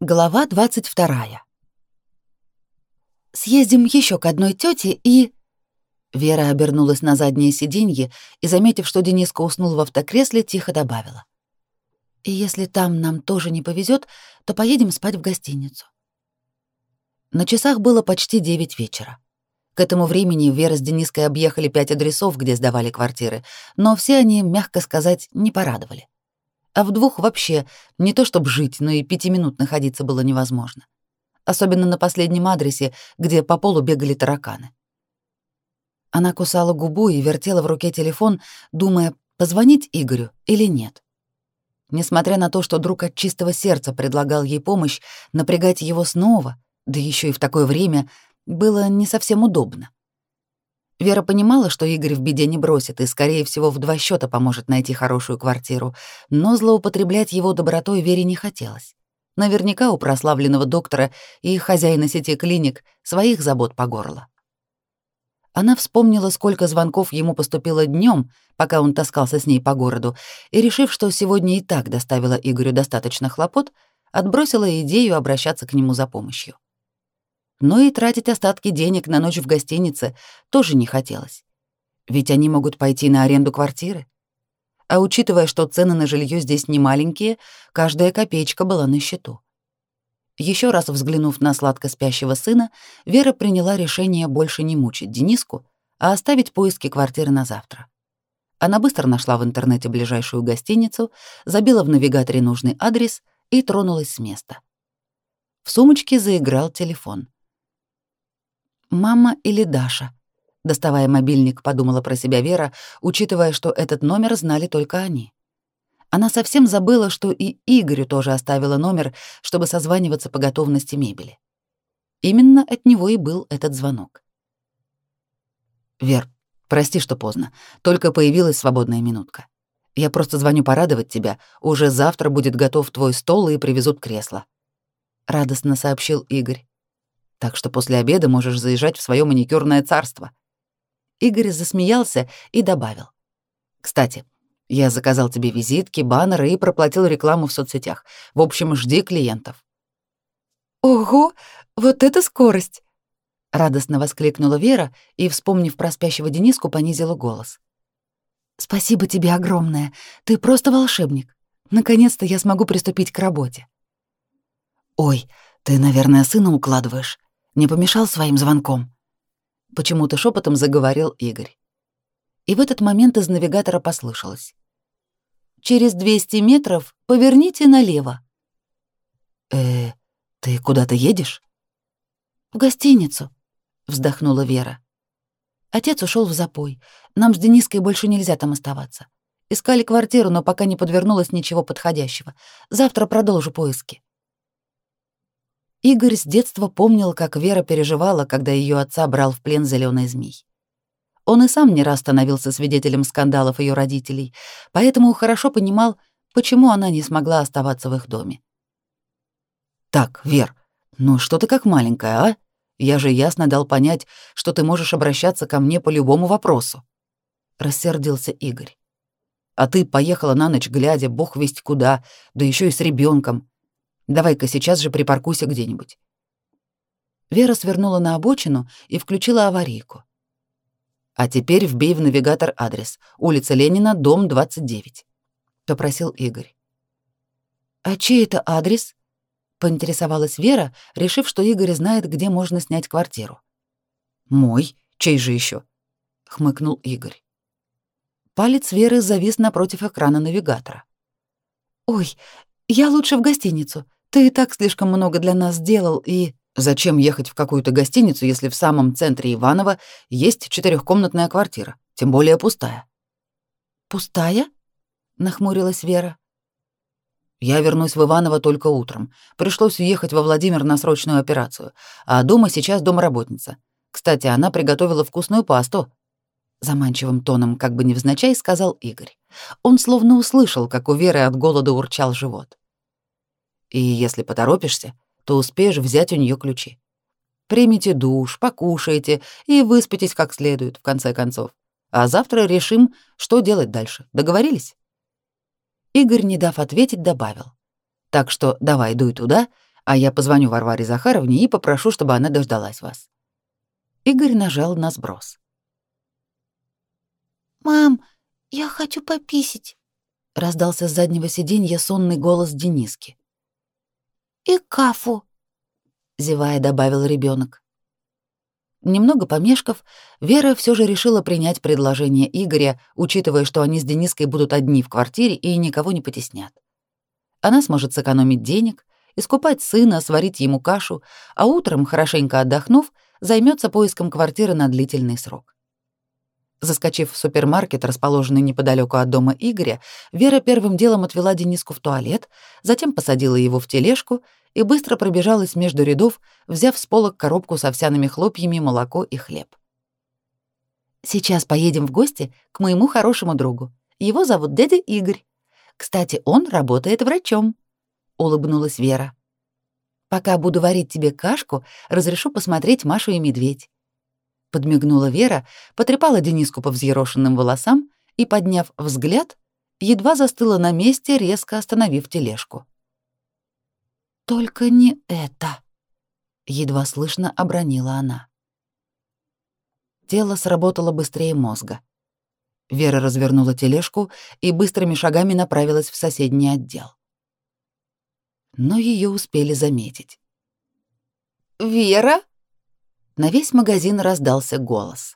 Глава 22. Съездим еще к одной тете и Вера обернулась на заднее сиденье и, заметив, что Дениска уснул в автокресле, тихо добавила: "И если там нам тоже не повезет, то поедем спать в гостиницу". На часах было почти девять вечера. К этому времени Вера с Дениской объехали пять адресов, где сдавали квартиры, но все они, мягко сказать, не порадовали а в двух вообще не то чтобы жить, но и пяти минут находиться было невозможно. Особенно на последнем адресе, где по полу бегали тараканы. Она кусала губу и вертела в руке телефон, думая, позвонить Игорю или нет. Несмотря на то, что друг от чистого сердца предлагал ей помощь, напрягать его снова, да еще и в такое время, было не совсем удобно. Вера понимала, что Игорь в беде не бросит и, скорее всего, в два счета поможет найти хорошую квартиру, но злоупотреблять его добротой Вере не хотелось. Наверняка у прославленного доктора и хозяина сети клиник своих забот по горло. Она вспомнила, сколько звонков ему поступило днем, пока он таскался с ней по городу, и, решив, что сегодня и так доставила Игорю достаточно хлопот, отбросила идею обращаться к нему за помощью но и тратить остатки денег на ночь в гостинице тоже не хотелось. Ведь они могут пойти на аренду квартиры. А учитывая, что цены на жилье здесь не маленькие, каждая копеечка была на счету. Еще раз взглянув на сладко спящего сына, Вера приняла решение больше не мучить Дениску, а оставить поиски квартиры на завтра. Она быстро нашла в интернете ближайшую гостиницу, забила в навигаторе нужный адрес и тронулась с места. В сумочке заиграл телефон. Мама или Даша? Доставая мобильник, подумала про себя Вера, учитывая, что этот номер знали только они. Она совсем забыла, что и Игорю тоже оставила номер, чтобы созваниваться по готовности мебели. Именно от него и был этот звонок. «Вер, прости, что поздно. Только появилась свободная минутка. Я просто звоню порадовать тебя. Уже завтра будет готов твой стол и привезут кресло», — радостно сообщил Игорь так что после обеда можешь заезжать в свое маникюрное царство». Игорь засмеялся и добавил. «Кстати, я заказал тебе визитки, баннеры и проплатил рекламу в соцсетях. В общем, жди клиентов». «Ого, вот это скорость!» — радостно воскликнула Вера и, вспомнив про спящего Дениску, понизила голос. «Спасибо тебе огромное. Ты просто волшебник. Наконец-то я смогу приступить к работе». «Ой, ты, наверное, сына укладываешь. Не помешал своим звонком?» Почему-то шепотом заговорил Игорь. И в этот момент из навигатора послышалось. «Через 200 метров поверните налево». «Э, ты куда-то едешь?» «В гостиницу», — вздохнула Вера. Отец ушел в запой. Нам с Дениской больше нельзя там оставаться. Искали квартиру, но пока не подвернулось ничего подходящего. Завтра продолжу поиски. Игорь с детства помнил, как Вера переживала, когда ее отца брал в плен зеленый змей. Он и сам не раз становился свидетелем скандалов ее родителей, поэтому хорошо понимал, почему она не смогла оставаться в их доме. «Так, Вер, ну что ты как маленькая, а? Я же ясно дал понять, что ты можешь обращаться ко мне по любому вопросу», — рассердился Игорь. «А ты поехала на ночь глядя, бог весть куда, да еще и с ребенком. Давай-ка сейчас же припаркуйся где-нибудь. Вера свернула на обочину и включила аварийку. А теперь вбей в навигатор адрес. Улица Ленина, дом 29, попросил Игорь. А чей это адрес? поинтересовалась Вера, решив, что Игорь знает, где можно снять квартиру. Мой, чей же еще? хмыкнул Игорь. Палец Веры завис напротив экрана навигатора. Ой, я лучше в гостиницу. Ты и так слишком много для нас сделал, и... Зачем ехать в какую-то гостиницу, если в самом центре Иваново есть четырехкомнатная квартира, тем более пустая? Пустая? Нахмурилась Вера. Я вернусь в Иваново только утром. Пришлось уехать во Владимир на срочную операцию, а дома сейчас домработница. Кстати, она приготовила вкусную пасту. Заманчивым тоном, как бы невзначай, сказал Игорь. Он словно услышал, как у Веры от голода урчал живот. И если поторопишься, то успеешь взять у нее ключи. Примите душ, покушайте и выспитесь как следует, в конце концов. А завтра решим, что делать дальше. Договорились?» Игорь, не дав ответить, добавил. «Так что давай дуй туда, А я позвоню Варваре Захаровне и попрошу, чтобы она дождалась вас. Игорь нажал на сброс. «Мам, я хочу пописить», — раздался с заднего сиденья сонный голос Дениски. «И кафу», — зевая добавил ребенок. Немного помешков, Вера все же решила принять предложение Игоря, учитывая, что они с Дениской будут одни в квартире и никого не потеснят. Она сможет сэкономить денег, искупать сына, сварить ему кашу, а утром, хорошенько отдохнув, займется поиском квартиры на длительный срок. Заскочив в супермаркет, расположенный неподалеку от дома Игоря, Вера первым делом отвела Дениску в туалет, затем посадила его в тележку и быстро пробежалась между рядов, взяв с полок коробку с овсяными хлопьями, молоко и хлеб. «Сейчас поедем в гости к моему хорошему другу. Его зовут дядя Игорь. Кстати, он работает врачом», — улыбнулась Вера. «Пока буду варить тебе кашку, разрешу посмотреть Машу и медведь подмигнула Вера, потрепала Дениску по взъерошенным волосам и, подняв взгляд, едва застыла на месте, резко остановив тележку. «Только не это!» — едва слышно обронила она. Тело сработало быстрее мозга. Вера развернула тележку и быстрыми шагами направилась в соседний отдел. Но ее успели заметить. «Вера?» На весь магазин раздался голос.